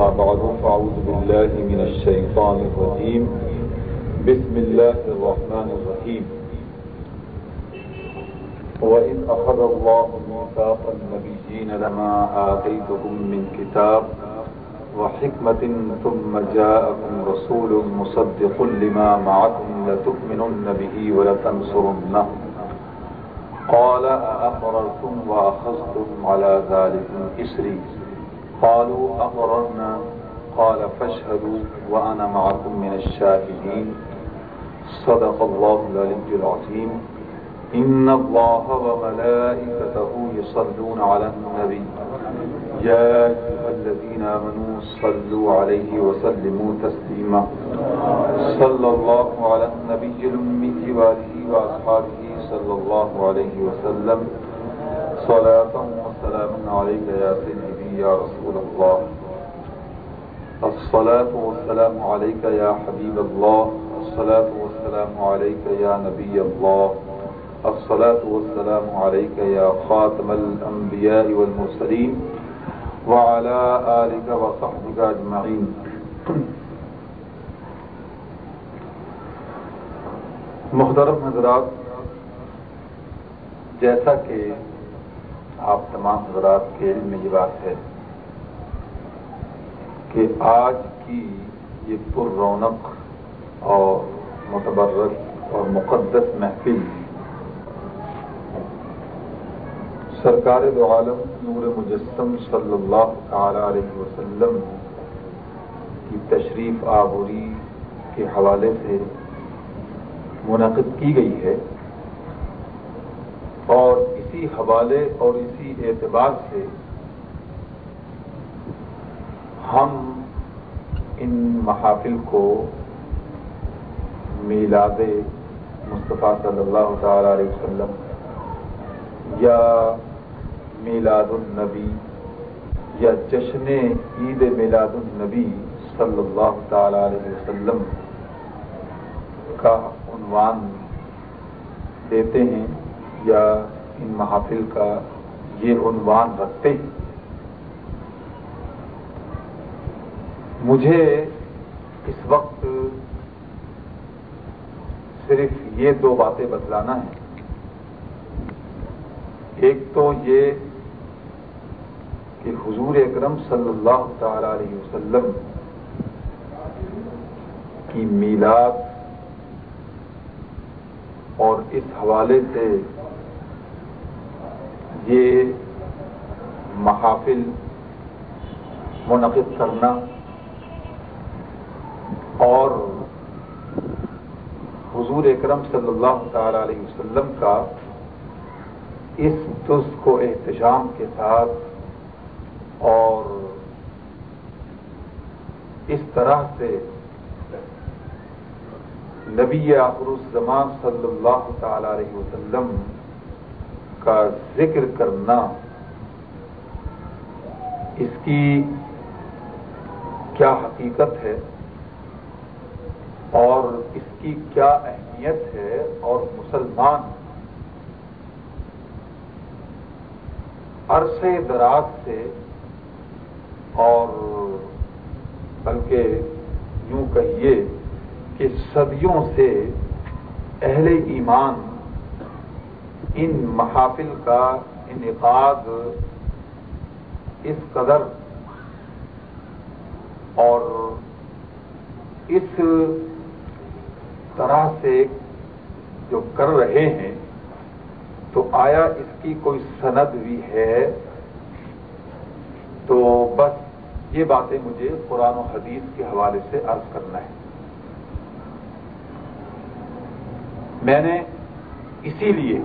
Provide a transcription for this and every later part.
أما بعد، فأعوذ بالله من الشيطان الرجيم. بسم الله الرحمن الرحيم. وإذ أخذ الله ميثاق النبيين لما آتيتكم من كتاب وحكمة، ثم جاءكم رسول مصدق لما معكم لتؤمنن به ولتنصرنه. قال أأقررتم وأخذتم على ذلك إسري؟ قالوا أقررنا قال فاشهدوا وأنا معكم من الشاهدين. صدق الله العلي العظيم. إن الله وملائكته يصلون على النبي. يا أيها الذين آمنوا صلوا عليه وسلموا تسليما. صلى الله على النبي الأمي وآله وأصحابه صلى الله عليه وسلم. صلاة وسلام عليك يا سيدي يا رسول الله. الصلاة والسلام عليك يا حبيب الله. الصلاة والسلام عليك يا نبي الله. الصلاة والسلام عليك يا خاتم الأنبياء والمرسلين وعلى آلك وصحبك أجمعين. محترم حضرات، جیسا کہ آپ تمام حضرات کے علم میں یہ بات ہے کہ آج کی یہ پر رونق اور متبرک اور مقدس محفل سرکار دو عالم نور مجسم صلی اللہ تعالی علیہ وسلم کی تشریف آبوری کے حوالے سے منعقد کی گئی ہے اور اسی حوالے اور اسی اعتبار سے ہم ان محافل کو میلاد مصطفیٰ صلی اللہ تعالی علیہ وسلم یا میلاد النبی یا جشن عید میلاد النبی صلی اللہ تعالی علیہ وسلم کا عنوان دیتے ہیں یا ان محافل کا یہ عنوان رکھتے ہیں۔ مجھے اس وقت صرف یہ دو باتیں بتلانا ہے ایک تو یہ کہ حضور اکرم صلی اللہ تعالی علیہ وسلم کی میلاد اور اس حوالے سے یہ محافل منعقد کرنا اور حضور اکرم صلی اللہ تعالی علیہ وسلم کا اس دست کو احتشام کے ساتھ اور اس طرح سے نبی آخر الزمان صلی اللہ تعالی علیہ وسلم کا ذکر کرنا، اس کی کیا حقیقت ہے اور اس کی کیا اہمیت ہے اور مسلمان عرصے دراز سے اور بلکہ یوں کہیے کہ صدیوں سے اہل ایمان ان محافل کا انعقاد اس قدر اور اس طرح سے جو کر رہے ہیں، تو آیا اس کی کوئی سند بھی ہے۔ تو بس یہ باتیں مجھے قرآن و حدیث کے حوالے سے عرض کرنا ہے۔ میں نے اسی لیے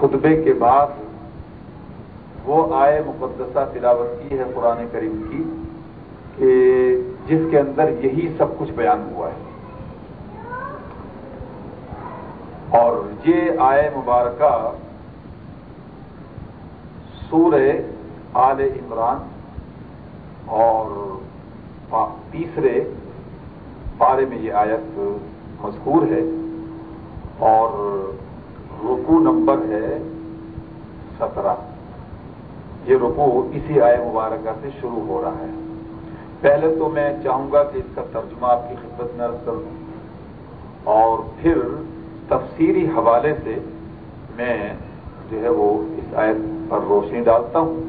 خطبے کے بعد وہ آئے مقدسہ تلاوت کی ہے قرآن کریم کی کہ جس کے اندر یہی سب کچھ بیان ہوا ہے۔ اور یہ آئے مبارکہ سور آل عمران اور تیسرے بارے میں یہ آیت مذکور ہے اور رکو نمبر ہے سترہ۔ یہ رکو اسی آئے مبارکہ سے شروع ہو رہا ہے۔ پہلے تو میں چاہوں گا کہ اس کا ترجمہ آپ کی خدمت میں عرض کر دوں۔ اور پھر تفسیری حوالے سے میں جو ہے وہ اس آیت پر روشنی ڈالتا ہوں۔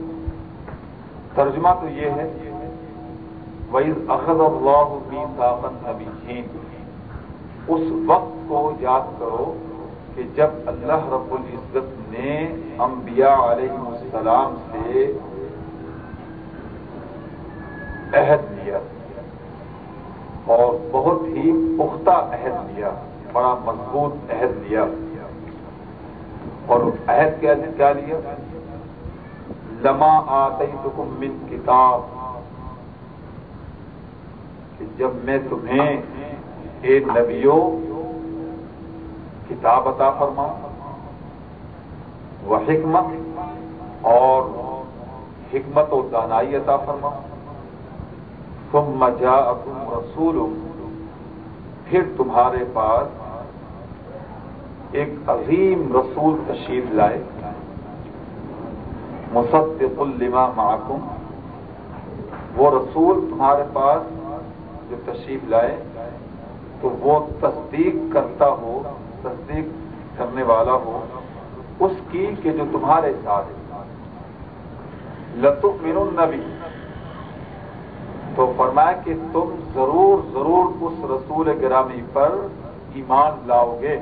ترجمہ تو یہ ہے، وَإِذْ أَخَذَ اللَّهُ مِيثَاقَ النَّبِيِّينَ اس وقت کو یاد کرو کہ جب اللہ رب العزت نے انبیاء علیہ السلام سے عہد لیا اور بہت ہی پختہ عہد لیا، بڑا مضبوط عہد لیا۔ اور عہد کیا لیا؟ لما آتے من کتاب، کہ جب میں تمہیں ایک نبیوں کتاب عطا فرماؤں وہ حکمت اور حکمت و دانائی عطا فرماؤں تم مجا رسول، پھر تمہارے پاس ایک عظیم رسول تشریف لائے۔ مصدق لما معکم، وہ رسول تمہارے پاس جو تشریف لائے، تو وہ تصدیق کرتا ہو تصدیق کرنے والا ہو اس کی کہ جو تمہارے ساتھ لطف من النبی تو فرمایا کہ تم ضرور ضرور اس رسول گرامی پر ایمان لاؤ گے۔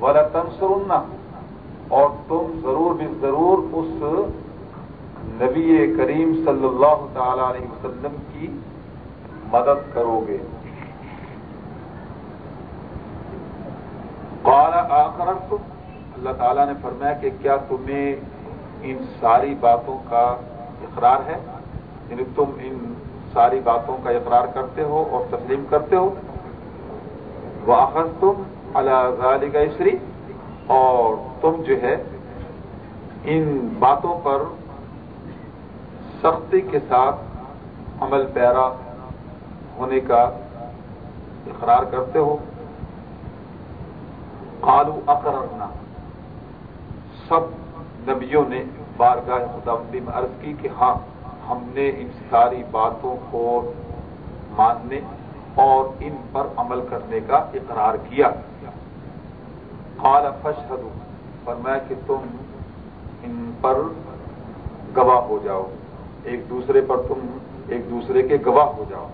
والا تنسر اور تم ضرور بھی ضرور اس نبی کریم صلی اللہ تعالی علیہ وسلم کی مدد کرو گے۔ آخر اللہ تعالیٰ نے فرمایا کہ کیا تمہیں ان ساری باتوں کا اقرار ہے؟ یعنی تم ان ساری باتوں کا اقرار کرتے ہو اور تسلیم کرتے ہو؟ وہ آخر تم اللہ اسری اور تم جو ہے ان باتوں پر سختی کے ساتھ عمل پیرا ہونے کا اقرار کرتے ہو۔ قالو اقررنا۔ سب نبیوں نے بارگاہ خداوندی میں عرض کی کہ ہاں ہم نے ان ساری باتوں کو ماننے اور ان پر عمل کرنے کا اقرار کیا۔ قال فشہدو فرمایا کہ تم ان پر گواہ ہو جاؤ۔ ایک دوسرے پر تم ایک دوسرے کے گواہ ہو جاؤ۔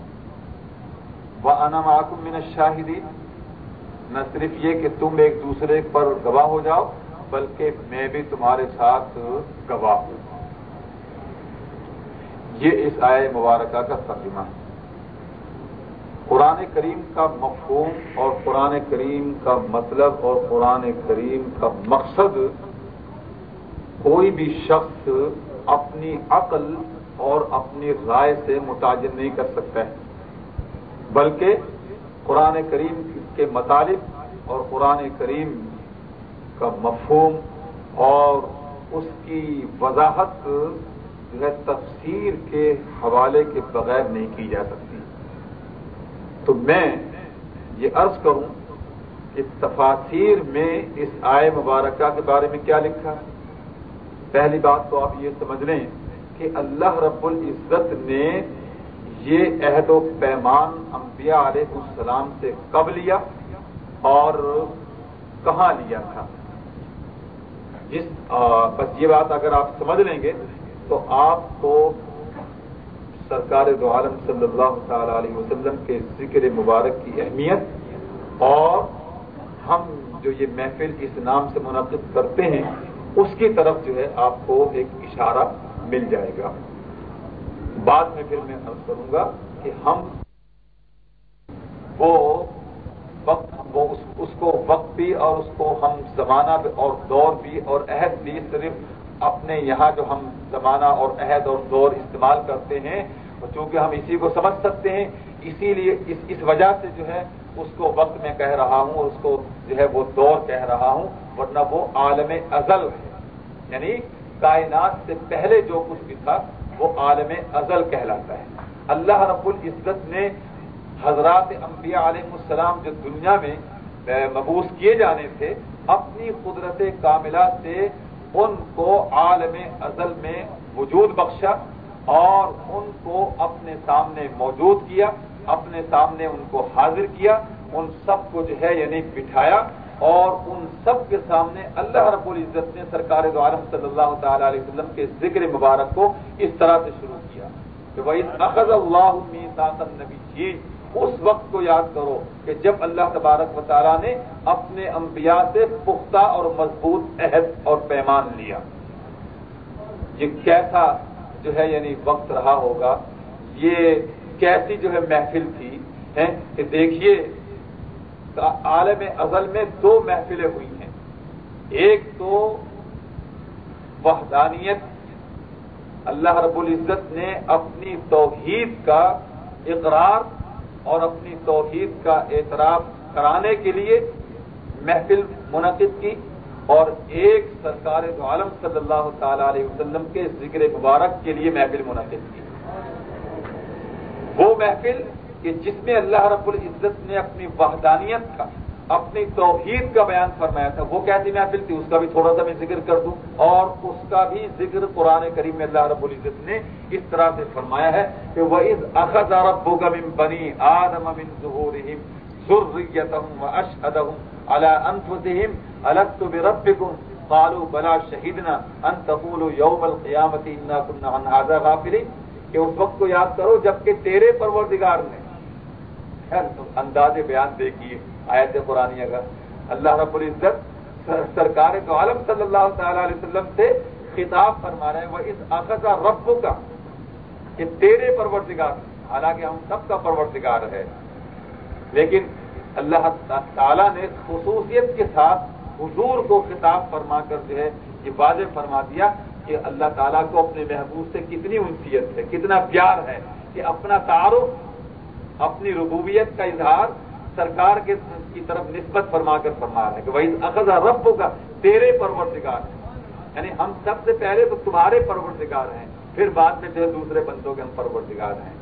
وہ انم آکم من شاہدی نہ صرف یہ کہ تم ایک دوسرے پر گواہ ہو جاؤ، بلکہ میں بھی تمہارے ساتھ گواہ ہوں۔ یہ اس آئے مبارکہ کا ترجمہ ہے۔ قرآن کریم کا مفہوم اور قرآن کریم کا مطلب اور قرآن کریم کا مقصد کوئی بھی شخص اپنی عقل اور اپنی رائے سے متعین نہیں کر سکتا ہے، بلکہ قرآن کریم کے مطالب اور قرآن کریم کا مفہوم اور اس کی وضاحت جو ہے تفسیر کے حوالے کے بغیر نہیں کی جا سکتی۔ تو میں یہ عرض کروں کہ تفاصیر میں اس آئے مبارکہ کے بارے میں کیا لکھا ہے۔ پہلی بات تو آپ یہ سمجھ لیں کہ اللہ رب العزت نے یہ عہد و پیمان انبیاء علیہ السلام سے کب لیا اور کہاں لیا تھا؟ جس بس یہ بات اگر آپ سمجھ لیں گے تو آپ کو سرکار دو عالم صلی اللہ تعالی علیہ وسلم کے ذکر مبارک کی اہمیت اور ہم جو یہ محفل اس نام سے منعقد کرتے ہیں، اس کی طرف جو ہے آپ کو ایک اشارہ مل جائے گا۔ بعد میں پھر میں عرض کروں گا کہ ہم وہ وقت وہ اس اس کو وقت بھی اور اس کو ہم زمانہ اور دور بھی اور عہد بھی صرف اپنے یہاں جو ہم زمانہ اور عہد اور دور استعمال کرتے ہیں چونکہ ہم اسی کو سمجھ سکتے ہیں، اسی لیے اس اس وجہ سے جو ہے اس کو وقت میں کہہ رہا ہوں اور اس کو جو ہے وہ دور کہہ رہا ہوں، ورنہ وہ عالم ازل ہے۔ یعنی کائنات سے پہلے جو کچھ بھی تھا وہ عالم ازل کہلاتا ہے۔ اللہ رب العزت نے حضرات انبیاء علیہ السلام جو دنیا میں مبوس کیے جانے تھے اپنی قدرت کاملہ سے ان کو عالم ازل میں وجود بخشا اور ان کو اپنے سامنے موجود کیا، اپنے سامنے ان کو حاضر کیا، ان سب کو جو ہے یعنی بٹھایا۔ اور ان سب کے سامنے اللہ رب العزت نے سرکار دو عالم صلی اللہ تعالی علیہ وسلم کے ذکر مبارک کو اس طرح سے شروع کیا کہ وہ اخذ اللہ نبی جی اس وقت کو یاد کرو کہ جب اللہ تبارک و تعالیٰ نے اپنے انبیاء سے پختہ اور مضبوط عہد اور پیمان لیا۔ یہ کیسا جو ہے یعنی وقت رہا ہوگا، یہ کیسی جو ہے محفل تھی کہ دیکھیے عالم ازل میں دو محفلیں ہوئی ہیں۔ ایک تو وحدانیت، اللہ رب العزت نے اپنی توحید کا اقرار اور اپنی توحید کا اعتراف کرانے کے لیے محفل منعقد کی اور ایک سرکار دو عالم صلی اللہ تعالی علیہ وسلم کے ذکر مبارک کے لیے محفل منعقد کی۔ وہ محفل کہ جس میں اللہ رب العزت نے اپنی وحدانیت کا، اپنی توحید کا بیان فرمایا تھا، وہ کیسی محفل تھی، اس کا بھی تھوڑا سا میں ذکر کر دوں۔ اور اس کا بھی ذکر قرآن کریم میں اللہ رب العزت نے اس طرح سے فرمایا ہے کہ وہ از اخذ ربو من بنی آدم من ظہورہم ذریتہم و اشہدہم علی انفسہم الگت بربکم قالوا بلا شہیدنا ان تقولوا یوم القیامت انا کننا عن هذا غافلین کہ اس وقت کو یاد کرو جبکہ تیرے پروردگار نے انداز بیان دیکھیے آیت قرآن کا اللہ رب العزت سرکار تو عالم صلی اللہ تعالی علیہ وسلم سے خطاب فرما رہے ہیں، وہ اس آخر رب کا کہ تیرے پروردگار حالانکہ ہم سب کا پروردگار ہے۔ لیکن اللہ تعالیٰ نے خصوصیت کے ساتھ حضور کو خطاب فرما کر جو ہے یہ واضح فرما دیا کہ اللہ تعالیٰ کو اپنے محبوب سے کتنی انسیت ہے، کتنا پیار ہے کہ اپنا تعارف اپنی ربوبیت کا اظہار سرکار کے کی طرف نسبت فرما کر فرما رہے ہیں کہ وہی اخذا رب کا تیرے پروردگار۔ ہیں یعنی ہم سب سے پہلے تو تمہارے پروردگار ہیں، پھر بعد میں جو دوسرے بندوں کے ہم پروردگار ہیں۔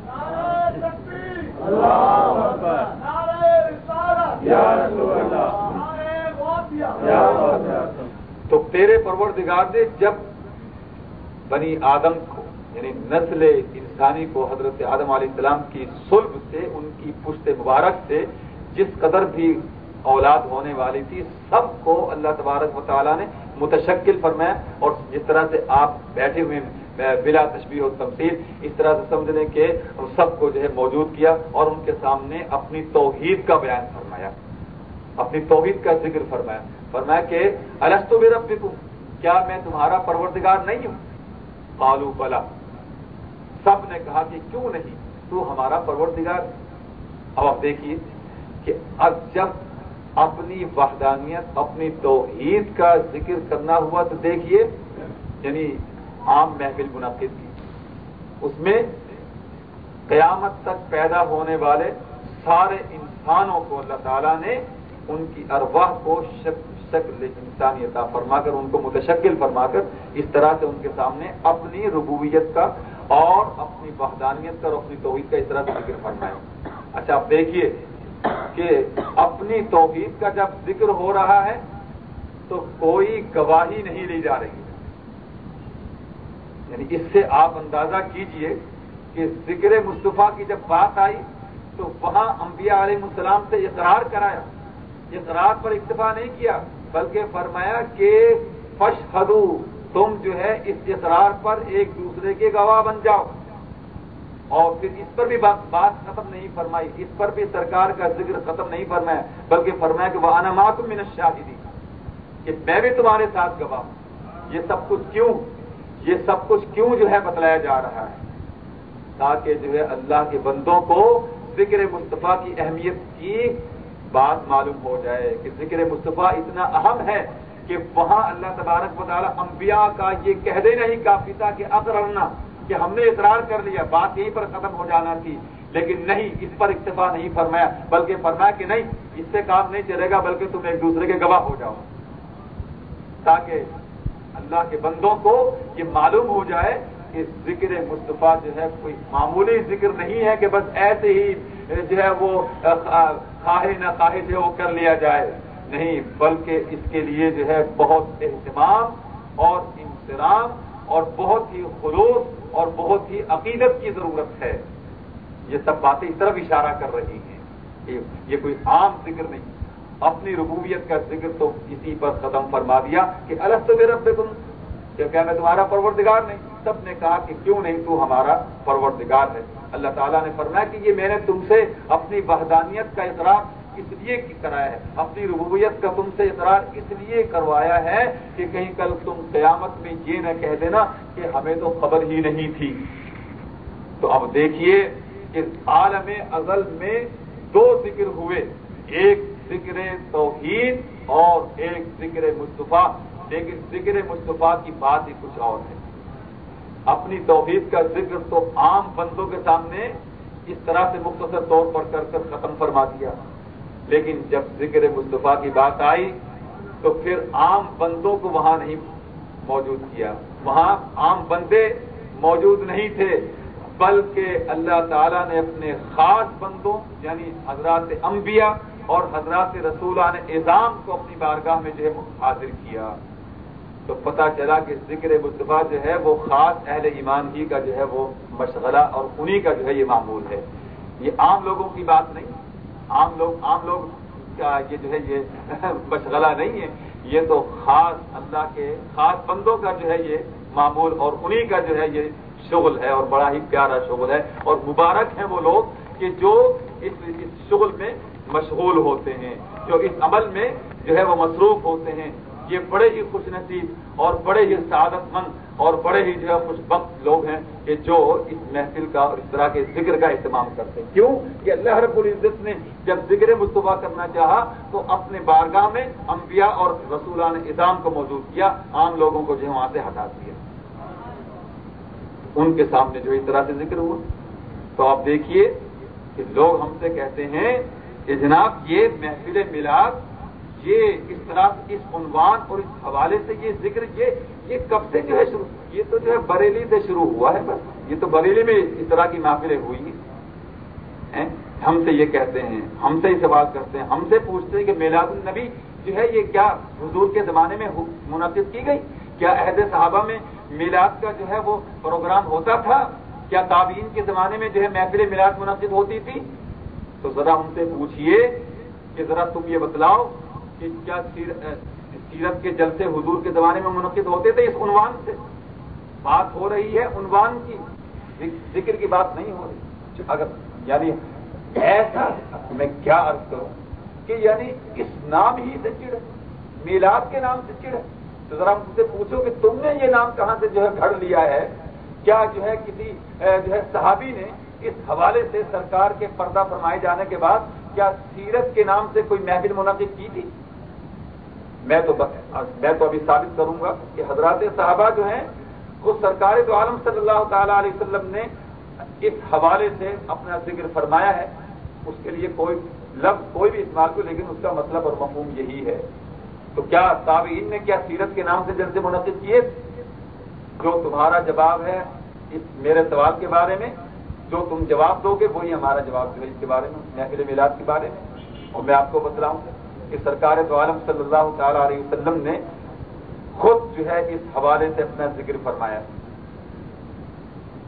تو تیرے پروردگار نے جب بنی آدم کو یعنی نسل انسانی کو حضرت آدم علیہ السلام کی سلب سے، ان کی پشت مبارک سے جس قدر بھی اولاد ہونے والی تھی، سب کو اللہ تبارک و تعالیٰ نے متشکل فرمایا۔ اور جس طرح سے آپ بیٹھے ہوئے بلا تشبیح و تمثیل اس طرح سے سمجھنے کے سب کو جو ہے موجود کیا اور ان کے سامنے اپنی توحید کا بیان فرمایا۔ اپنی توحید کا ذکر فرمایا۔ فرمایا کہ السط و کیا میں تمہارا پروردگار نہیں ہوں؟ قالو، بلا. سب نے کہا کہ کیوں نہیں؟ تو ہمارا پروردگار۔ اب آپ دیکھیے کہ اب جب اپنی وحدانیت، اپنی توحید کا ذکر کرنا ہوا تو دیکھیے یعنی عام محفل منعقد کی۔ اس میں قیامت تک پیدا ہونے والے سارے انسانوں کو اللہ تعالیٰ نے ان کی ارواح کو شکل انسانی عطا فرما کر، ان کو متشکل فرما کر، اس طرح سے ان کے سامنے اپنی ربوبیت کا اور اپنی وحدانیت کا اور اپنی توحید کا اس طرح سے ذکر فرمائے۔ اچھا آپ دیکھیے کہ اپنی توحید کا جب ذکر ہو رہا ہے تو کوئی گواہی نہیں لی جا رہی۔ یعنی اس سے آپ اندازہ کیجیے کہ ذکر مصطفیٰ کی جب بات آئی تو وہاں انبیاء علیہ السلام سے اقرار کرایا۔ اقرار پر اکتفا نہیں کیا، بلکہ فرمایا کہ فش تم جو ہے اس اقرار پر ایک دوسرے کے گواہ بن جاؤ۔ اور پھر اس پر بھی بات ختم نہیں فرمائی۔ اس پر بھی سرکار کا ذکر ختم نہیں فرمایا، بلکہ فرمایا کہ وہ انمات من شاہدی کہ میں بھی تمہارے ساتھ گواہ ہوں۔ یہ سب کچھ کیوں؟ یہ سب کچھ کیوں جو ہے بتلایا جا رہا ہے؟ تاکہ جو ہے اللہ کے بندوں کو ذکر مصطفیٰ کی اہمیت کی بات معلوم ہو جائے کہ ذکر مصطفیٰ اتنا اہم ہے کہ وہاں اللہ تبارک و تعالیٰ انبیاء کا یہ کہہ دینا ہی کافی تھا کہ اقررنا کہ ہم نے اقرار کر لیا، بات یہیں پر ختم ہو جانا تھی، لیکن نہیں، اس پر اکتفا نہیں فرمایا، بلکہ فرمایا کہ نہیں، اس سے کام نہیں چلے گا، بلکہ تم ایک دوسرے کے گواہ ہو جاؤ۔ تاکہ اللہ کے بندوں کو یہ معلوم ہو جائے کہ ذکر مصطفیٰ جو ہے، کوئی معمولی ذکر نہیں ہے کہ بس ایسے ہی جو ہے وہ خواہ نہ خواہش ہے، وہ کر لیا جائے۔ نہیں، بلکہ اس کے لیے جو ہے بہت اہتمام اور انسرام اور بہت ہی خلوص اور بہت ہی عقیدت کی ضرورت ہے۔ یہ سب باتیں اس طرف اشارہ کر رہی ہیں۔ یہ کوئی عام ذکر نہیں۔ اپنی ربوبیت کا ذکر تو کسی پر ختم فرما دیا کہ الگ تو میرا تم کیا میں تمہارا پروردگار نہیں؟ سب نے کہا کہ کیوں نہیں تو ہمارا پروردگار ہے۔ اللہ تعالیٰ نے فرمایا کہ یہ میں نے تم سے اپنی وحدانیت کا اقرار اس لیے کرایا ہے۔ اپنی ربوبیت کا تم سے اقرار اس لیے کروایا ہے کہ کہیں کل تم قیامت میں یہ نہ کہہ دینا کہ ہمیں تو خبر ہی نہیں تھی۔ تو اب دیکھیے کہ عالم ازل میں دو ذکر ہوئے۔ ایک ذکر توحید اور ایک ذکر مصطفیٰ۔ لیکن ذکر مصطفیٰ کی بات ہی کچھ اور ہے۔ اپنی توحید کا ذکر تو عام بندوں کے سامنے اس طرح سے مختصر طور پر کر کر ختم فرما دیا۔ لیکن جب ذکر مصطفیٰ کی بات آئی تو پھر عام بندوں کو وہاں نہیں موجود کیا۔ وہاں عام بندے موجود نہیں تھے، بلکہ اللہ تعالیٰ نے اپنے خاص بندوں یعنی حضرات انبیاء اور حضرات رسولان اعظام کو اپنی بارگاہ میں جو ہے حاضر کیا۔ تو پتا چلا کہ ذکر مصطفیٰ جو ہے وہ خاص اہل ایمان ہی کا جو ہے وہ مشغلہ اور انہی کا جو ہے یہ معمول ہے۔ یہ عام لوگوں کی بات نہیں۔ عام لوگ عام لوگ کا یہ جو ہے یہ مشغلہ نہیں ہے۔ یہ تو خاص اللہ کے خاص بندوں کا جو ہے یہ معمول اور انہی کا جو ہے یہ شغل ہے اور بڑا ہی پیارا شغل ہے اور مبارک ہیں وہ لوگ کہ جو اس شغل میں مشغول ہوتے ہیں، جو اس عمل میں جو ہے وہ مصروف ہوتے ہیں۔ یہ بڑے ہی خوش نصیب اور بڑے ہی سعادت مند اور بڑے ہی جو ہے خوش بخت لوگ ہیں کہ جو اس محفل کا اور اس طرح کے ذکر کا اہتمام کرتے ہیں۔ کیوں؟ کہ اللہ رب العزت نے جب ذکر مصطفیٰ کرنا چاہا تو اپنے بارگاہ میں انبیاء اور رسولان اظام کو موجود کیا، عام لوگوں کو جو ہے وہاں سے ہٹا دیا۔ ان کے سامنے جو اس طرح سے ذکر ہوا۔ تو آپ دیکھیے کہ لوگ ہم سے کہتے ہیں کہ جناب یہ محفل میلاد یہ اس طرح اس عنوان اور اس حوالے سے یہ ذکر یہ یہ کب سے جو ہے شروع یہ تو جو ہے بریلی سے شروع ہوا ہے بس۔ یہ تو بریلی میں اس طرح کی محفلیں ہوئی ہیں۔ ہم سے یہ کہتے ہیں، ہم سے ہی سوال کرتے ہیں۔ ہم سے پوچھتے ہیں کہ میلاد النبی جو ہے یہ کیا حضور کے زمانے میں منعقد کی گئی؟ کیا عہد صحابہ میں میلاد کا جو ہے وہ پروگرام ہوتا تھا؟ کیا تابعین کے زمانے میں جو ہے محفل میلاد منعقد ہوتی تھی؟ تو ذرا ہم سے پوچھئے کہ ذرا تم یہ بتلاؤ کہ کیا سیرت کے جلسے حضور کے زمانے میں منعقد ہوتے تھے اس عنوان سے؟ بات ہو رہی ہے عنوان کی۔ ذکر کی بات نہیں ہو رہی۔ اگر یعنی ایسا میں کیا عرض کروں کہ یعنی اس نام ہی سے چڑ میلاد کے نام سے چڑ تو ذرا مجھ سے پوچھو کہ تم نے یہ نام کہاں سے جو ہے گھڑ لیا ہے؟ کیا جو ہے کسی جو ہے صحابی نے اس حوالے سے سرکار کے پردہ فرمائے جانے کے بعد کیا سیرت کے نام سے کوئی محفل منعقد کی تھی؟ میں تو میں تو ابھی ثابت کروں گا کہ حضرات صحابہ جو ہیں وہ سرکار تو عالم صلی اللہ تعالی علیہ وسلم نے اس حوالے سے اپنا ذکر فرمایا ہے۔ اس کے لیے کوئی لفظ، کوئی بھی استعمال کو، لیکن اس کا مطلب اور مفہوم یہی ہے۔ تو کیا تابعین نے کیا سیرت کے نام سے جلسے منعقد کیے؟ جو تمہارا جواب ہے اس میرے سوال کے بارے میں، جو تم جواب دو گے، وہی ہمارا جواب جو ہے اس کے بارے میں، محفل میلاد کے بارے میں۔ اور میں آپ کو بتلاؤں کہ سرکار تو عالم صلی اللہ تعالی علیہ وسلم نے خود جو ہے اس حوالے سے اپنا ذکر فرمایا۔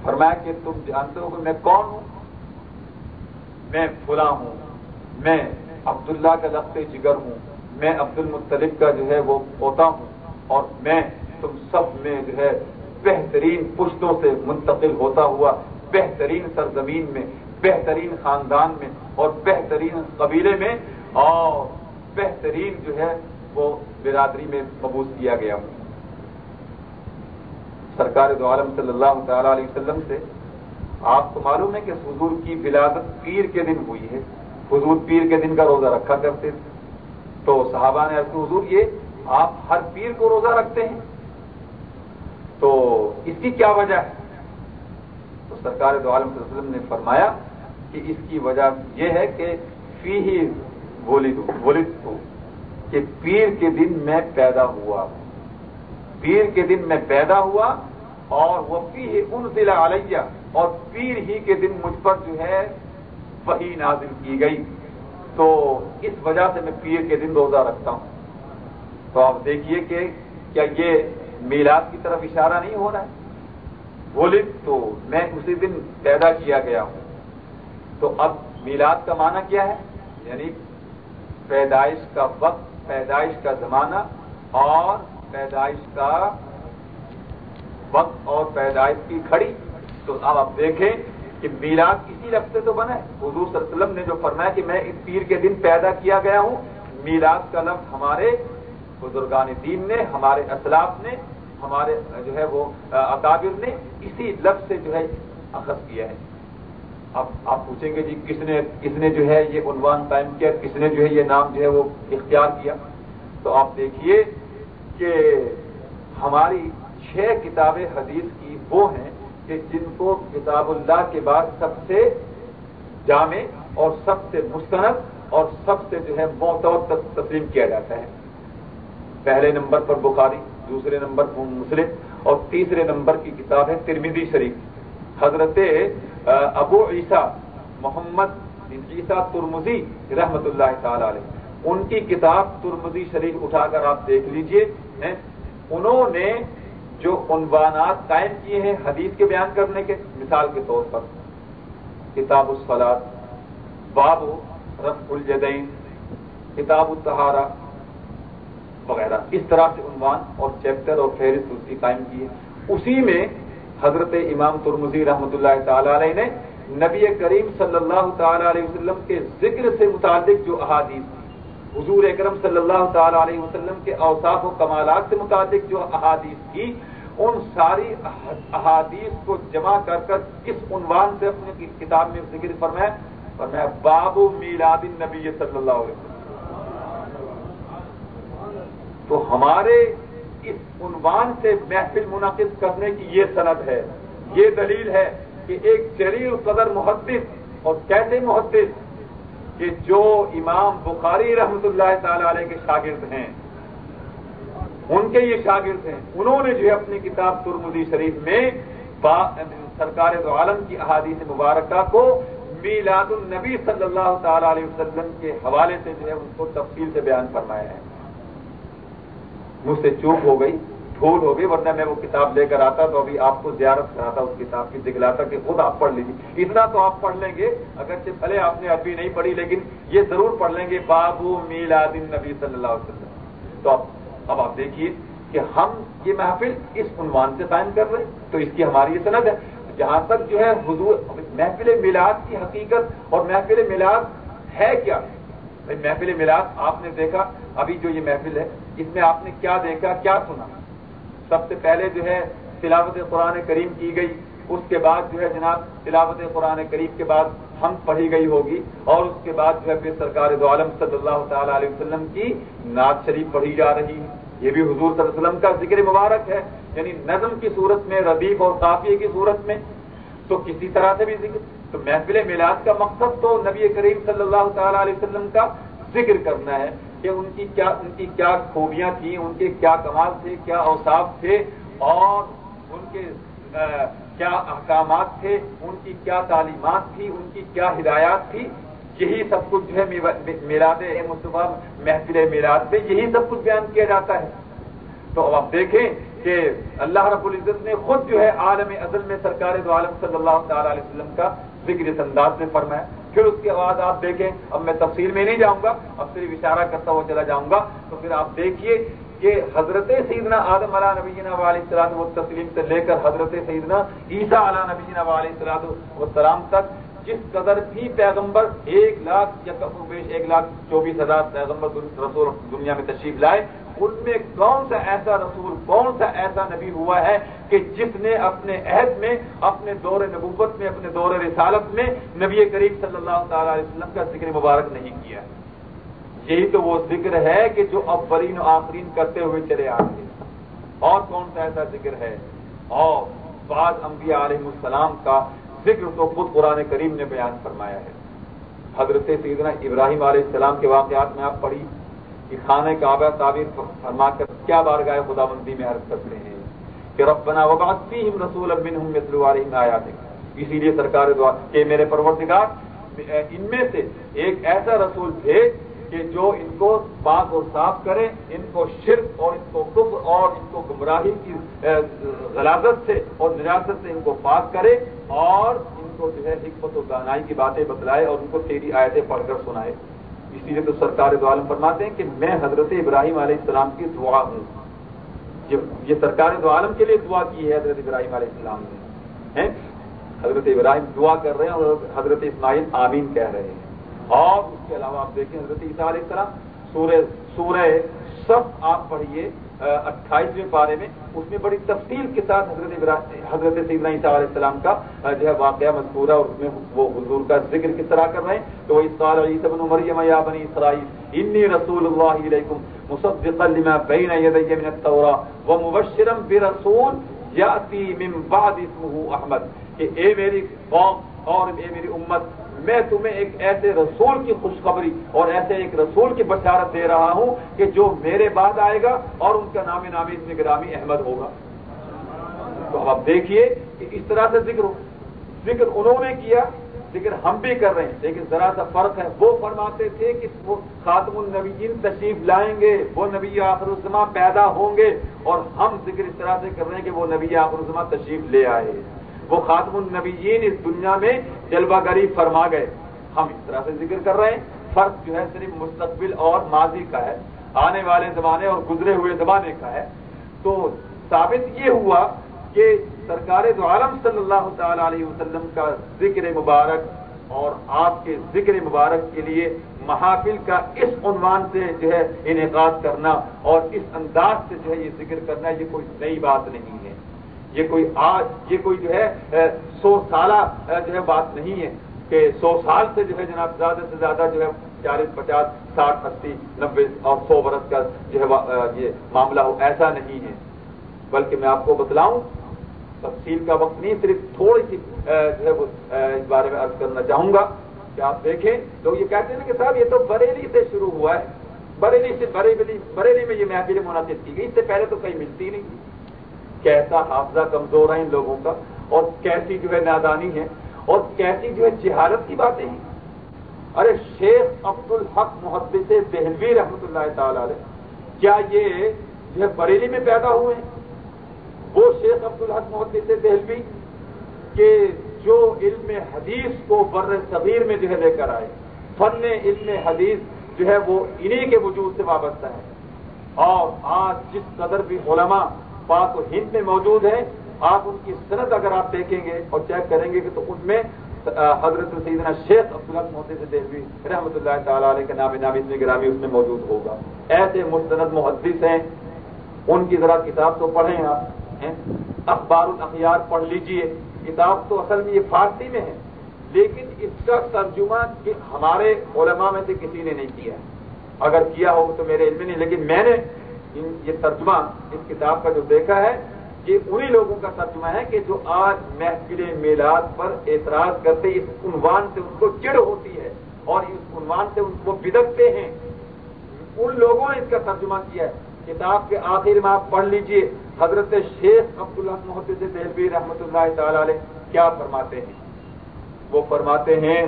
فرمایا کہ تم جانتے ہو کہ میں کون ہوں؟ میں فلاں ہوں۔ میں عبداللہ کا لفظ جگر ہوں۔ میں عبد المطلب کا جو ہے وہ پوتا ہوں۔ اور میں تم سب میں جو ہے بہترین پشتوں سے منتقل ہوتا ہوا، بہترین سرزمین میں، بہترین خاندان میں اور بہترین قبیلے میں اور بہترین جو ہے وہ برادری میں مبوس کیا گیا۔ ہوں سرکار دو عالم صلی اللہ تعالی علیہ وسلم سے آپ کو معلوم ہے کہ حضور کی ولادت پیر کے دن ہوئی ہے۔ حضور پیر کے دن کا روزہ رکھا کرتے تھے۔ تو صحابہ نے حضور، یہ آپ ہر پیر کو روزہ رکھتے ہیں؟ تو اس کی کیا وجہ ہے؟ تو سرکار دو عالم صلی اللہ علیہ وسلم نے فرمایا کہ اس کی وجہ یہ ہے کہ فی ہی بولی دو کہ پیر کے دن میں پیدا ہوا۔ پیر کے دن میں پیدا ہوا اور وہ پی ان ضلع علیہ اور پیر ہی کے دن مجھ پر جو ہے وہی نازل کی گئی۔ تو اس وجہ سے میں پیر کے دن روزہ رکھتا ہوں۔ تو آپ دیکھیے کہ کیا یہ میلاد کی طرف اشارہ نہیں ہو رہا ہے؟ بولے تو میں اسی دن پیدا کیا گیا ہوں۔ تو اب میلاد کا معنی کیا ہے؟ یعنی پیدائش کا وقت، پیدائش کا زمانہ اور پیدائش کا وقت اور پیدائش کی کھڑی تو اب آپ دیکھیں کہ میلاد کسی لفظ سے تو بنا ہے۔ حضور صلی اللہ علیہ وسلم نے جو فرمایا کہ میں اس پیر کے دن پیدا کیا گیا ہوں، میلاد کا لفظ ہمارے بزرگان دین نے، ہمارے اسلاف نے، ہمارے جو ہے وہ اکابر نے اسی لفظ سے جو ہے اخذ کیا ہے۔ اب آپ پوچھیں گے جی کس نے کس نے جو ہے یہ عنوان قائم کیا، کس نے جو ہے یہ نام جو ہے وہ اختیار کیا؟ تو آپ دیکھیے کہ ہماری چھ کتابیں حدیث کی وہ ہیں کہ جن کو کتاب اللہ کے بعد سب سے جامع اور سب سے مستند اور سب سے جو ہے موتور تسلیم کیا جاتا ہے۔ پہلے نمبر پر بخاری، دوسرے نمبر پر مسلم اور تیسرے نمبر کی کتاب ہے ترمیدی شریف۔ حضرت ابو عیسیٰ محمد عیسیٰ ترمزی رحمت اللہ تعالی علیہ۔ ان کی کتاب ترمزی شریف اٹھا کر آپ دیکھ لیجیے۔ انہوں نے جو عنوانات قائم کیے ہیں حدیث کے بیان کرنے کے، مثال کے طور پر، کتاب الصلاط باب رف الجدین کتاب التہارا وغیرہ، اس طرح سے عنوان اور چیپٹر اور فہرست اس کی قائم کی ہے اسی میں حضرت امام ترمزی رحمۃ اللہ تعالی علیہ نے نبی کریم صلی اللہ تعالی علیہ وسلم کے ذکر سے متعلق جو احادیث تھی حضور اکرم صلی اللہ تعالی علیہ وسلم کے اوصاف و کمالات سے متعلق جو احادیث کی، ان ساری احادیث کو جمع کر کر اس عنوان سے اپنی کتاب میں ذکر فرمایا؟ فرمایا بابو میلاد النبی صلی اللہ علیہ وسلم۔ تو ہمارے اس عنوان سے محفل منعقد کرنے کی یہ صنعت ہے۔ یہ دلیل ہے کہ ایک جلیل قدر محدث اور کیسے محدث کہ جو امام بخاری رحمت اللہ تعالی علیہ کے شاگرد ہیں۔ ان کے یہ شاگرد ہیں۔ انہوں نے جو ہے اپنی کتاب ترمدی شریف میں سرکار دو عالم کی احادیث مبارکہ کو میلاد النبی صلی اللہ تعالی علیہ وسلم کے حوالے سے جو ہے ان کو تفصیل سے بیان فرمایا ہے۔ مجھ سے چوک ہو گئی بھول ہو گئی، ورنہ میں وہ کتاب لے کر آتا تو ابھی آپ کو زیارت کراتا اس کتاب کی دکھلاتا کہ خود آپ پڑھ لیجیے اتنا تو آپ پڑھ لیں گے، اگرچہ بھلے آپ نے ابھی نہیں پڑھی، لیکن یہ ضرور پڑھ لیں گے، بابو میلاد النبی صلی اللہ علیہ وسلم۔ تو آپ اب آپ دیکھیے کہ ہم یہ محفل اس عنوان سے قائم کر رہے ہیں، تو اس کی ہماری یہ صنعت ہے۔ جہاں تک جو ہے حضور محفل میلاد کی حقیقت اور محفل میلاد ہے کیا؟ محفل میلاد آپ نے دیکھا، ابھی جو یہ محفل ہے اس میں آپ نے کیا دیکھا، کیا سنا؟ سب سے پہلے جو ہے تلاوت قرآن کریم کی گئی، اس کے بعد جو ہے جناب تلاوت قرآن کریم کے بعد ہم پڑھی گئی ہوگی، اور اس کے بعد جو ہے پھر سرکار دو عالم صلی اللہ تعالی علیہ وسلم کی نعت شریف پڑھی جا رہی ہے۔ یہ بھی حضور صلی اللہ علیہ وسلم کا ذکر مبارک ہے یعنی نظم کی صورت میں، ردیف اور قافیے کی صورت میں۔ تو کسی طرح سے بھی ذکر، تو محفل میلاد کا مقصد تو نبی کریم صلی اللہ تعالی علیہ وسلم کا ذکر کرنا ہے۔ کہ ان کی کیا ان کی کیا خوبیاں تھیں، ان کے کیا کمال تھے، کیا اوساف تھے، اور ان کے کیا احکامات تھے، ان کی کیا تعلیمات تھی ان کی کیا ہدایات تھی یہی سب کچھ جو ہے میلاد مصطفیٰ محفل میلاد پہ یہی سب کچھ بیان کیا جاتا ہے۔ تو اب آپ دیکھیں کہ اللہ رب العزت نے خود جو ہے عالم ازل میں سرکار دو عالم صلی اللہ تعالی علیہ وسلم کا ذکر اس انداز میں فرمایا۔ پھر اس کے بعد آپ دیکھیں۔ اب میں تفصیل میں نہیں جاؤں گا، اب صرف اشارہ کرتا ہوا چلا جاؤں گا۔ تو پھر آپ دیکھیے کہ حضرت سیدنا آدم علیہ نبینا علیہ السلام و تسلیم سے لے کر حضرت سیدنا عیسیٰ علیہ نبینا علیہ السلام والسلام تک جس قدر بھی پیغمبر ایک لاکھ یا بیش ایک لاکھ چوبیس ہزار پیغمبر رسول دنیا میں تشریف لائے ان میں کون سا ایسا رسول، کون سا ایسا نبی ہوا ہے کہ جس نے اپنے عہد میں، اپنے دور نبوت میں، اپنے دور رسالت میں نبی کریم صلی اللہ تعالی علیہ وسلم کا ذکر مبارک نہیں کیا؟ یہی تو وہ ذکر ہے کہ جو اولین و آفرین کرتے ہوئے چلے آتے ہیں۔ اور کون سا ایسا ذکر ہے؟ اور بعض انبیاء علیہ السلام کا ذکر تو خود قرآن کریم نے بیان فرمایا ہے۔ حضرت سیدنا ابراہیم علیہ السلام کے واقعات میں آپ پڑھی۔ کہ خانہ کعبہ تعبیر فرما کر کیا بار گائے خدا بندی میں عرض کرتے ہیں کہ ربنا وبعث فیہم رسول منہم یتلو علیہم آیاتک اسی لیے سرکار دعا کہ میرے پروردگار، ان میں سے ایک ایسا رسول تھے کہ جو ان کو پاک اور صاف کرے، ان کو شرک اور ان کو کفر اور ان کو گمراہی کی غلاظت سے اور نجاست سے ان کو پاک کرے اور ان کو جو ہے حکمت و دانائی کی باتیں بتلائے اور ان کو تیری آیتیں پڑھ کر سنائے۔ اسی لیے تو سرکار دو عالم فرماتے ہیں کہ میں حضرت ابراہیم علیہ السلام کی دعا ہوں۔ یہ سرکار دو عالم کے لیے دعا کی ہے، حضرت ابراہیم علیہ السلام نے۔ حضرت ابراہیم دعا کر رہے ہیں اور حضرت اسماعیل آمین کہہ رہے ہیں۔ اور اس کے علاوہ آپ دیکھیں حضرت عیسیٰ علیہ السلام، سورہ سورہ سب آپ پڑھیے۔ اٹھائیسویں پارے میں اس میں بڑی تفصیل کے ساتھ حضرت حضرت سیدنا عیسیٰ علیہ السلام کا جو ہے واقعہ مذکورہ اور اس میں وہ حضور کا ذکر کس طرح کر رہے ہیں۔ تو وہ اسقال عیسی بن مریم، یا بنی اسرائیل، انی رسول اللہ علیکم مصدقا لما بین یدی من التوراۃ ومبشرا برسول یاتی من بعد اسمه احمد، کہ اے میری قوم اور اے میری امت میں تمہیں ایک ایسے رسول کی خوشخبری اور ایسے ایک رسول کی بشارت دے رہا ہوں کہ جو میرے بعد آئے گا اور ان کا نام نامی اس گرامی احمد ہوگا۔ تو اب آپ دیکھیے کہ اس طرح سے ذکر ہو۔ ذکر انہوں نے کیا، ذکر ہم بھی کر رہے ہیں، لیکن ذرا سا فرق ہے۔ وہ فرماتے تھے کہ وہ خاتم النبیین تشریف لائیں گے، وہ نبی آخر الزما پیدا ہوں گے اور ہم ذکر اس طرح سے کر رہے ہیں کہ وہ نبی آخر الزما تشریف لے آئے۔ وہ خاتم النبیین اس دنیا میں جلوہ گری فرما گئے۔ ہم اس طرح سے ذکر کر رہے ہیں۔ فرق جو ہے صرف مستقبل اور ماضی کا ہے، آنے والے زمانے اور گزرے ہوئے زمانے کا ہے۔ تو ثابت یہ ہوا کہ سرکار دو عالم صلی اللہ تعالی علیہ وسلم کا ذکر مبارک اور آپ کے ذکر مبارک کے لیے محافل کا اس عنوان سے جو ہے انعقاد کرنا اور اس انداز سے جو ہے یہ ذکر کرنا، یہ کوئی نئی بات نہیں ہے۔ یہ کوئی آج یہ کوئی جو ہے سو سالہ جو ہے بات نہیں ہے کہ سو سال سے جو ہے جناب زیادہ سے زیادہ جو ہے چالیس، پچاس، ساٹھ، اسی نبے اور سو برس کا جو ہے یہ معاملہ ہو، ایسا نہیں ہے۔ بلکہ میں آپ کو بتلاؤں، تفصیل کا وقت نہیں، صرف تھوڑی سی جو ہے اس بارے میں عرض کرنا چاہوں گا کہ آپ دیکھیں تو یہ کہتے ہیں کہ صاحب یہ تو بریلی سے شروع ہوا ہے۔ بریلی سے بریلی بریلی میں یہ محفل منعقد کی گئی، اس سے پہلے تو کہیں ملتی نہیں۔ کیسا حافظہ کمزور ہے ان لوگوں کا اور کیسی جو ہے نادانی ہے اور کیسی جو ہے جہالت کی باتیں ہیں۔ ارے شیخ عبد الحق محدث دہلوی رحمۃ اللہ تعالی علیہ، کیا یہ جو ہے بریلی میں پیدا ہوئے ہیں؟ وہ شیخ عبد الحق محدث دہلوی کہ جو علم حدیث کو بر صغیر میں جو ہے لے کر آئے، فن علم حدیث جو ہے وہ انہی کے وجود سے وابستہ ہے اور آج جس قدر بھی علماء پاک و ہند میں موجود ہیں آپ ان کی صنعت اگر آپ دیکھیں گے اور چیک کریں گے کہ تو ان میں حضرت سیدنا شیخ عبداللہ محدود دہلوی رحمۃ اللہ تعالیٰ علیہ کے نام نام اس میں گرامی اس میں موجود ہوگا۔ ایسے مستند محدث ہیں۔ ان کی ذرا کتاب تو پڑھیں آپ اخبار الاخیار پڑھ لیجیے۔ کتاب تو اصل میں یہ فارسی میں ہے، لیکن اس کا ترجمہ ہمارے علماء میں سے کسی نے نہیں کیا۔ اگر کیا ہو تو میرے علم نہیں، لیکن میں نے یہ ترجمہ اس کتاب کا جو دیکھا ہے، یہ انہی لوگوں کا ترجمہ ہے کہ جو آج محفل میلاد پر اعتراض کرتے، اس عنوان سے ان کو چڑ ہوتی ہے اور اس عنوان سے ان کو بدکتے ہیں۔ ان لوگوں نے اس کا ترجمہ کیا ہے۔ کتاب کے آخر میں آپ پڑھ لیجیے۔ حضرت شیخ عبداللہ محدود دہلوی رحمۃ اللہ تعالی علیہ کیا فرماتے ہیں؟ وہ فرماتے ہیں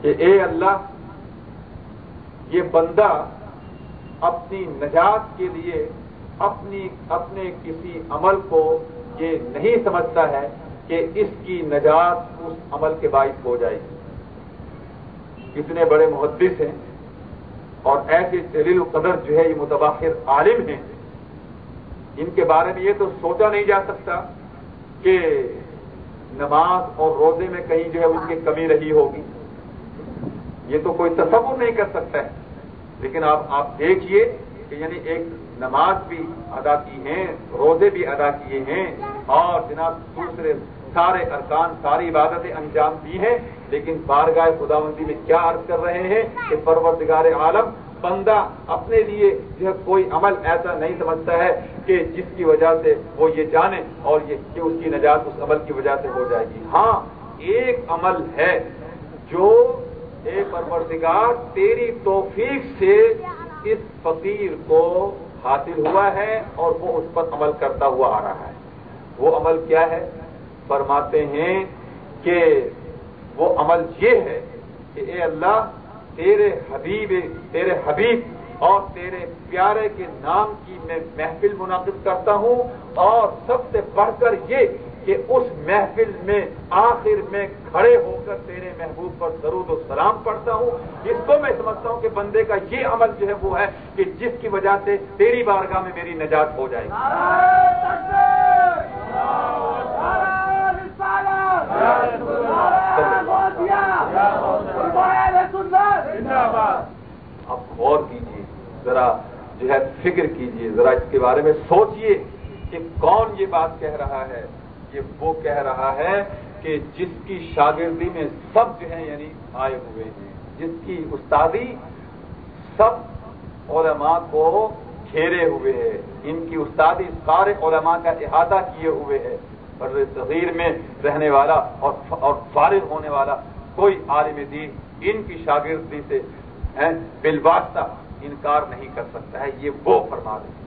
کہ اے اللہ، یہ بندہ اپنی نجات کے لیے اپنی، اپنے کسی عمل کو یہ نہیں سمجھتا ہے کہ اس کی نجات اس عمل کے باعث ہو جائے گی۔ کتنے بڑے محدث ہیں اور ایسے دلیل قدر جو ہے یہ متباخر عالم ہیں، ان کے بارے میں یہ تو سوچا نہیں جا سکتا کہ نماز اور روزے میں کہیں جو ہے ان کی کمی رہی ہوگی۔ یہ تو کوئی تصور نہیں کر سکتا ہے۔ لیکن آپ آپ دیکھیے کہ یعنی ایک نماز بھی ادا کی ہیں، روزے بھی ادا کیے ہیں اور جناب دوسرے سارے ارکان، ساری عبادتیں انجام دی ہیں، لیکن بارگاہ خدا مندی میں کیا عرض کر رہے ہیں کہ پروردگار عالم، بندہ اپنے لیے جو کوئی عمل ایسا نہیں سمجھتا ہے کہ جس کی وجہ سے وہ یہ جانے اور یہ کہ اس کی نجات، اس عمل کی وجہ سے ہو جائے گی۔ ہاں ایک عمل ہے جو اے پروردگار، تیری توفیق سے اس فقیر کو حاصل ہوا ہے اور وہ اس پر عمل کرتا ہوا آ رہا ہے۔ وہ عمل کیا ہے؟ فرماتے ہیں کہ وہ عمل یہ ہے کہ اے اللہ، تیرے حبیب تیرے حبیب اور تیرے پیارے کے نام کی میں محفل منعقد کرتا ہوں اور سب سے بڑھ کر یہ کہ اس محفل میں آخر میں کھڑے ہو کر تیرے محبوب پر درود و سلام پڑھتا ہوں۔ اس کو میں سمجھتا ہوں کہ بندے کا یہ عمل جو ہے وہ ہے کہ جس کی وجہ سے تیری بارگاہ میں میری نجات ہو جائے گی۔ اب غور کیجیے ذرا جو ہے فکر کیجیے ذرا اس کے بارے میں سوچئے کہ کون یہ بات کہہ رہا ہے۔ یہ وہ کہہ رہا ہے کہ جس کی شاگردی میں سب جو ہیں یعنی آئے ہوئے ہیں، جس کی استادی سب علماء کو گھیرے ہوئے ہے ان کی استادی سارے علماء کا احاطہ کیے ہوئے ہے بر صغیر میں رہنے والا اور فارغ ہونے والا کوئی عالم دین ان کی شاگردی سے بالواسطہ انکار نہیں کر سکتا ہے، یہ وہ فرما دیں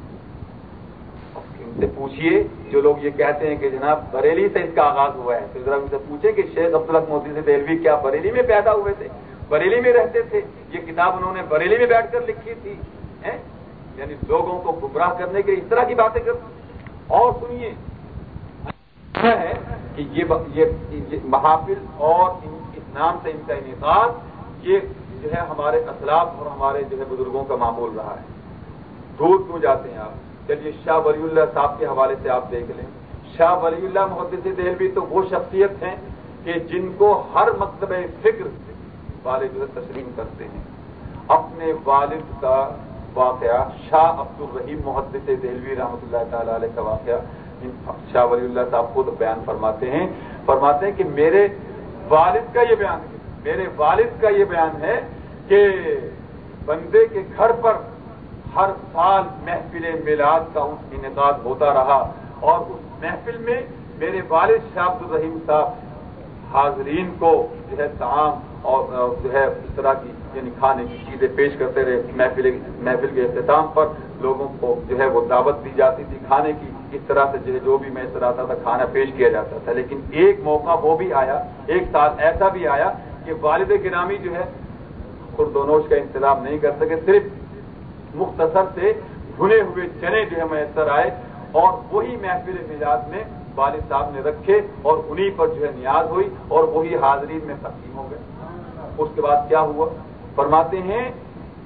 ان سے پوچھیے جو لوگ یہ کہتے ہیں کہ جناب بریلی سے اس کا آغاز ہوا ہے ذرا ان سے پوچھیں کہ شیخ عبدالحق مودی سے دہلوی کیا بریلی میں پیدا ہوئے تھے؟ بریلی میں رہتے تھے۔ یہ کتاب انہوں نے بریلی میں بیٹھ کر لکھی تھی یعنی لوگوں کو گمراہ کرنے کے اس طرح کی باتیں کر اور سنیے ہے کہ یہ محافل اور اس نام سے ان کا انعقاد، یہ جو ہے ہمارے اسلاف اور ہمارے جو ہے بزرگوں کا معمول رہا ہے۔ دور کیوں جاتے ہیں آپ؟ چلیے جی شاہ ولی اللہ صاحب کے حوالے سے آپ دیکھ لیں۔ شاہ ولی اللہ محدث دہلوی تو وہ شخصیت ہیں کہ جن کو ہر مکتب فکر والے جو ہے تسلیم کرتے ہیں۔ اپنے والد کا واقعہ، شاہ عبد الرحیم محدث دہلوی رحمۃ اللہ تعالی علیہ کا واقعہ شاہ ولی اللہ صاحب خود بیان فرماتے ہیں۔ فرماتے ہیں کہ میرے والد کا یہ بیان ہے، میرے والد کا یہ بیان ہے کہ بندے کے گھر پر ہر سال محفل میلاد کا انعقاد ہوتا رہا اور اس محفل میں میرے والد شاہ عبد الرحیم صاحب حاضرین کو جو ہے تعام اور جو ہے اس طرح کی یعنی کھانے کی چیزیں پیش کرتے رہے محفل محفل کے اختتام پر لوگوں کو جو ہے وہ دعوت دی جاتی تھی کھانے کی اس طرح سے جو ہے جو بھی میں طرح تھا کھانا پیش کیا جاتا تھا لیکن ایک موقع وہ بھی آیا ایک سال ایسا بھی آیا کہ والد گرامی جو ہے خردونوش کا انتظام نہیں کر سکے صرف مختصر سے بھنے ہوئے چنے جو ہے میسر آئے اور وہی محفل میلاد میں والد صاحب نے رکھے اور انہی پر جو ہے نیاز ہوئی اور وہی حاضرین میں تقسیم ہو گئے۔ اس کے بعد کیا ہوا؟ فرماتے ہیں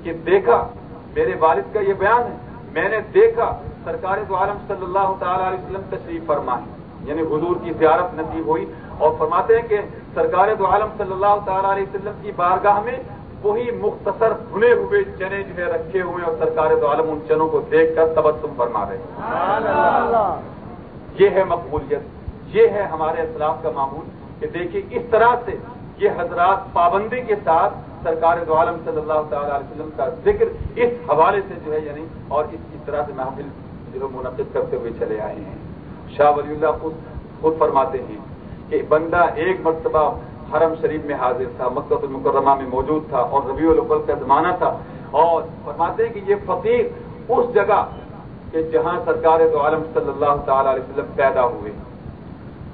کہ دیکھا، میرے والد کا یہ بیان ہے۔ میں نے دیکھا، سرکار تو عالم صلی اللہ تعالی علیہ وسلم تشریف فرمائے یعنی حضور کی زیارت نصیب ہوئی۔ اور فرماتے ہیں کہ سرکار تو عالم صلی اللہ تعالی علیہ وسلم کی بارگاہ میں وہی مختصر بھنے ہوئے چنے جو ہے رکھے ہوئے اور سرکار تو عالم ان چنوں کو دیکھ کر تبسم فرما رہے یہ ہے مقبولیت یہ ہے ہمارے اسلاف کا معمول کہ دیکھیے اس طرح سے یہ حضرات پابندی کے ساتھ سرکار دو عالم صلی اللہ تعالی علیہ وسلم کا ذکر اس حوالے سے جو ہے یعنی اور اس طرح سے محفل جو منعقد کرتے ہوئے چلے آئے ہیں۔ شاہ ولی اللہ خود خود فرماتے ہیں کہ بندہ ایک مرتبہ حرم شریف میں حاضر تھا مکت المکرمہ میں موجود تھا اور ربیع الاول کا زمانہ تھا۔ اور فرماتے ہیں کہ یہ فقیر اس جگہ کہ جہاں سرکار دو عالم صلی اللہ تعالی علیہ وسلم پیدا ہوئے۔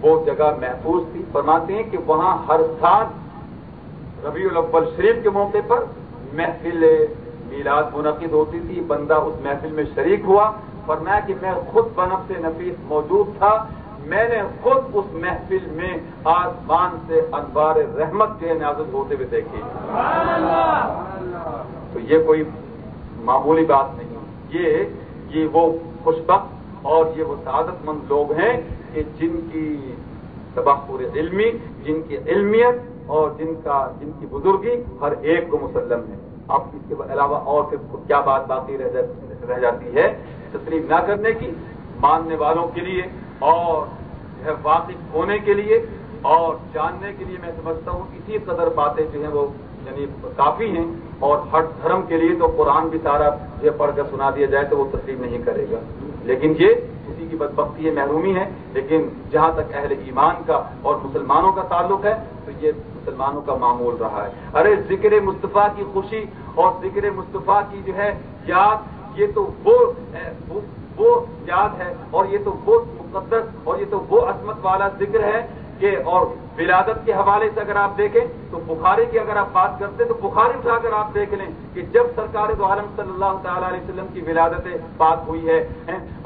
وہ جگہ محفوظ تھی۔ فرماتے ہیں کہ وہاں ہر سال ربیع الاول شریف کے موقع پر محفل میلاد منعقد ہوتی تھی۔ بندہ اس محفل میں شریک ہوا۔ فرمایا کہ میں خود بنف سے نفیس موجود تھا۔ میں نے خود اس محفل میں آسمان سے انوار رحمت کے نازل ہوتے ہوئے دیکھی تو یہ کوئی معمولی بات نہیں۔ یہ یہ وہ خوشبخت اور یہ وہ سعادت مند لوگ ہیں کہ جن کی تبخر علمی، جن کی علمیت اور جن کا، جن کی بزرگی ہر ایک کو مسلم ہے۔ اب اس کے علاوہ اور پھر کیا بات باقی رہ جاتی ہے؟ تسلیم نہ کرنے کی، ماننے والوں کے لیے اور جو ہے واقف ہونے کے لیے اور جاننے کے لیے میں سمجھتا ہوں اسی قدر باتیں جو ہیں وہ یعنی کافی ہیں اور ہر دھرم کے لیے تو قرآن بھی سارا یہ پڑھ کر سنا دیا جائے تو وہ تسلیم نہیں کرے گا۔ لیکن یہ کسی کی بدبختی ہے، محرومی ہے، لیکن جہاں تک اہل ایمان کا اور مسلمانوں کا تعلق ہے تو یہ مسلمانوں کا معمول رہا ہے۔ ارے ذکر مصطفیٰ کی خوشی اور ذکر مصطفیٰ کی جو ہے یاد، یہ تو وہ وہ یاد ہے اور یہ تو وہ مقدس، اور یہ تو وہ عظمت والا ذکر ہے کہ، اور ولادت کے حوالے سے اگر آپ دیکھیں، تو بخاری کی اگر آپ بات کرتے، تو بخاری اٹھا کر آپ دیکھ لیں کہ جب سرکار دو عالم صلی اللہ تعالی علیہ وسلم کی ولادت بات ہوئی ہے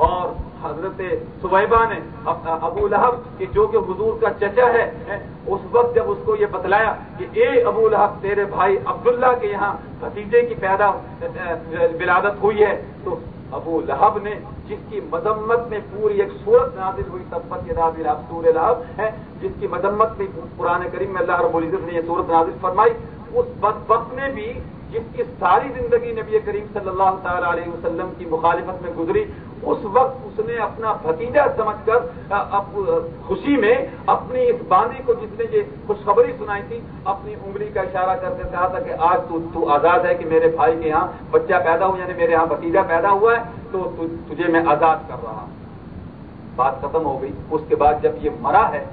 اور حضرت صبیبہ نے ابو لہب کہ جو کہ حضور کا چچا ہے اس وقت جب اس کو یہ بتلایا کہ، اے ابو لہب، تیرے بھائی عبداللہ کے یہاں بھتیجے کی پیدا ولادت ہوئی ہے، تو ابو لہب نے، جس کی مذمت میں پوری ایک صورت نازل ہوئی تبت یہ سور لہب ہے جس کی مذمت میں پرانے کریم میں اللہ رب العزت نے یہ صورت نازل فرمائی۔ اس بد وقت نے بھی، جس کی ساری زندگی نبی کریم صلی اللہ تعالی علیہ وسلم کی مخالفت میں گزری اس وقت اس نے اپنا بھتیجا سمجھ کر خوشی میں اپنی اس باندھی کو جس نے یہ خوشخبری سنائی تھی، اپنی انگلی کا اشارہ کر کے کہا تھا کہ آج تو تو آزاد ہے کہ میرے بھائی کے یہاں بچہ پیدا ہوا یعنی میرے یہاں بھتیجا پیدا ہوا ہے، تو تجھے میں آزاد کر رہا ہوں۔ بات ختم ہو گئی۔ اس کے بعد جب یہ مرا ہے،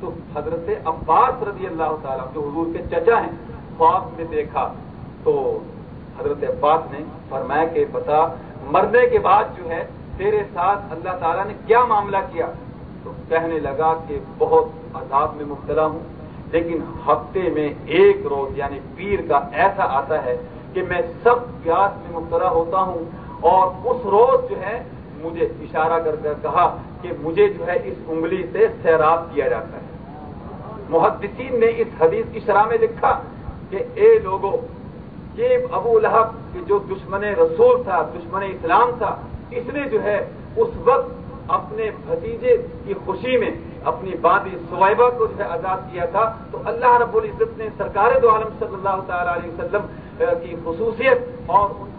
تو حضرت عباس رضی اللہ تعالیٰ جو حضور کے چچا ہیں، خواب میں دیکھا۔ تو حضرت عباس نے فرمایا کہ بتا، مرنے کے بعد جو ہے تیرے ساتھ اللہ تعالیٰ نے کیا معاملہ کیا؟ تو کہنے لگا کہ بہت عذاب میں مبتلا ہوں، لیکن ہفتے میں ایک روز یعنی پیر کا ایسا آتا ہے کہ میں سب پیاس میں مبتلا ہوتا ہوں اور اس روز جو ہے مجھے اشارہ کر کر کہا کہ مجھے جو ہے اس انگلی سے سیراب کیا جاتا ہے۔ محدثین نے اس حدیث کی شرح میں لکھا کہ اے لوگوں یہ ابو لہب جو دشمن رسول تھا، دشمن اسلام تھا اس نے جو ہے اس وقت اپنے بھتیجے کی خوشی میں اپنی بادی سوائبہ کو جو ہے آزاد کیا تھا۔ تو اللہ رب العزت نے سرکار دو عالم صلی اللہ تعالی علیہ وسلم کی خصوصیت اور ان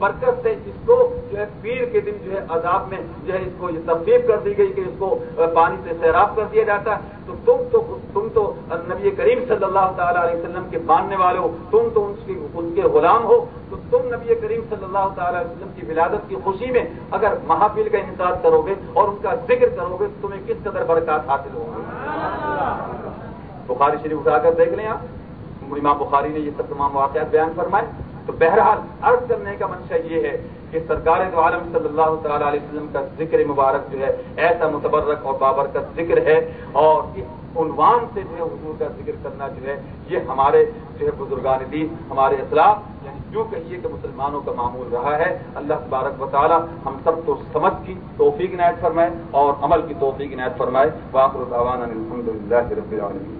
برکت سے اس کو جو ہے پیر کے دن جو ہے عذاب میں جو ہے اس کو یہ تفریح کر دی گئی کہ اس کو پانی سے سیراب کر دیا جاتا ہے۔ تو تم تو تم تو نبی کریم صلی اللہ تعالی علیہ وسلم کے ماننے والے ہو۔ تم تو ان کے غلام ہو۔ تو تم نبی کریم صلی اللہ تعالی علیہ وسلم کی ولادت کی خوشی میں اگر محافل کا انتظار کرو گے اور ان کا ذکر کرو گے تو تمہیں کس قدر برکات حاصل ہوں گے بخاری شریف اٹھا کر دیکھ لیں آپ۔ امام بخاری نے یہ سب تمام واقعات بیان فرمائے۔ تو بہرحال عرض کرنے کا منشا یہ ہے کہ سرکار دو عالم صلی اللہ تعالی علیہ وسلم کا ذکر مبارک جو ہے ایسا متبرک اور بابرکت ذکر ہے اور اس عنوان سے جو ہے حضور کا ذکر کرنا جو ہے یہ ہمارے جو ہے بزرگان دین، ہمارے اسلام یعنی جو کہیے کہ مسلمانوں کا معمول رہا ہے، اللہ تبارک و تعالی ہم سب کو سمجھ کی توفیق عنایت فرمائے اور عمل کی توفیق عنایت فرمائے۔ واقع الحمد للہ رب العالمین۔